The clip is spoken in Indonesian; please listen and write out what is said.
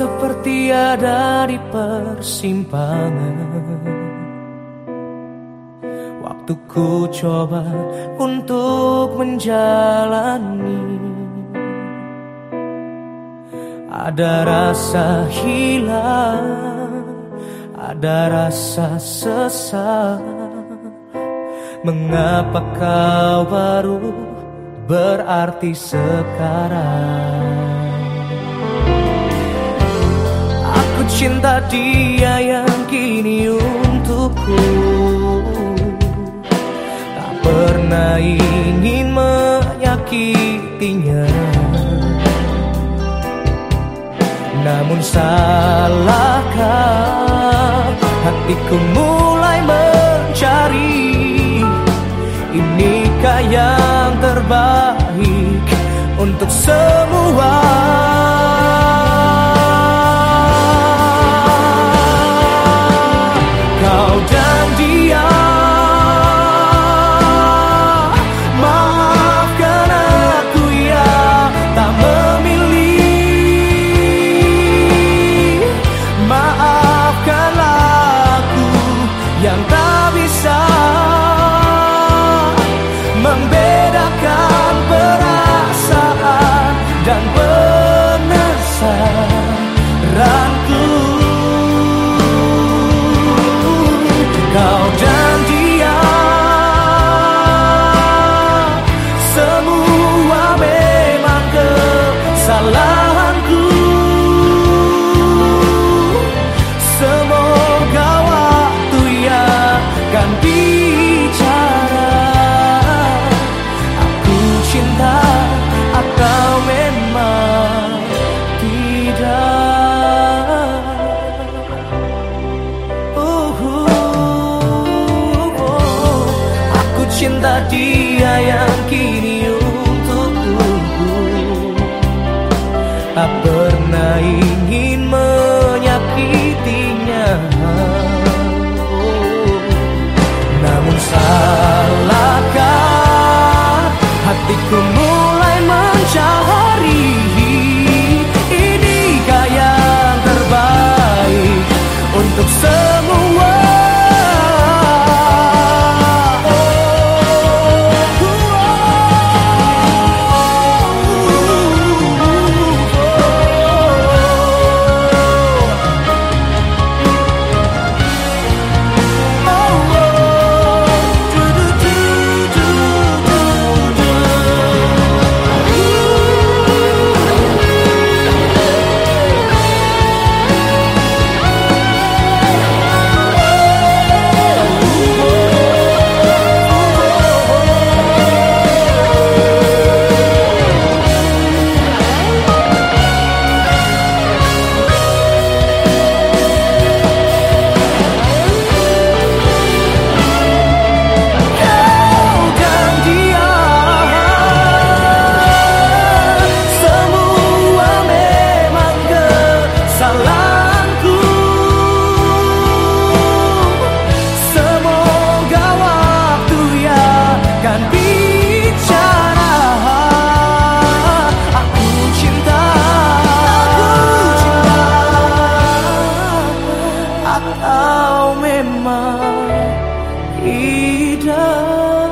seperti ada di persimpangan. Waktuku coba untuk menjalani Ada rasa hilang Ada rasa sesat Mengapa kau baru berarti sekarang cinta dia yang kini untukku. Tak pernah ingin menyakitinya. Namun salahkah hatiku mulai mencari? Inikah yang terbaik untuk semua kau dan dia. Semua memang kesalahan cinta dia yang kini untukku Tak pernah ingin kau memang indah